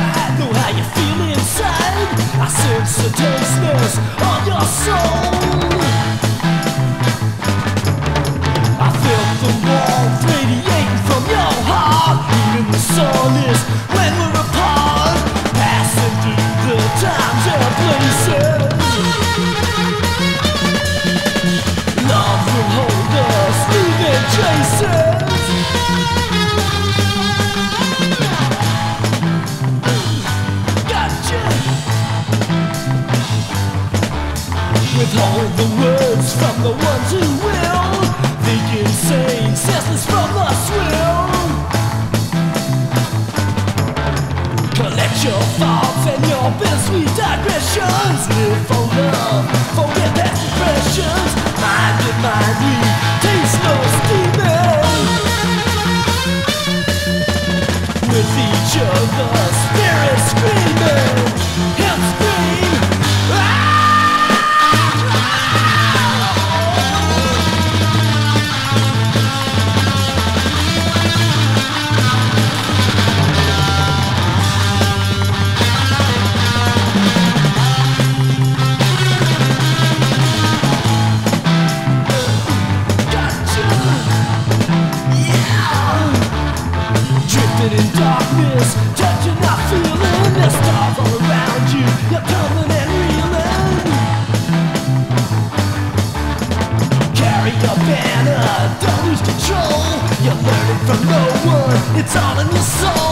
I know how you feel inside. I sense the tenseness of your soul. I felt the warmth radiating from your heart. Even the when we're apart. Passing through the times and places. Withhold the words from the ones who will. The insane, from will. Collect your thoughts and your bittersweet digressions. Live for love, forget past impressions. Mind mind, we taste no steaming. With each other, spirits not feeling. Stars all around you. You're coming and reeling. Carry your banner, don't lose control. You're learning from no one. It's all in your soul.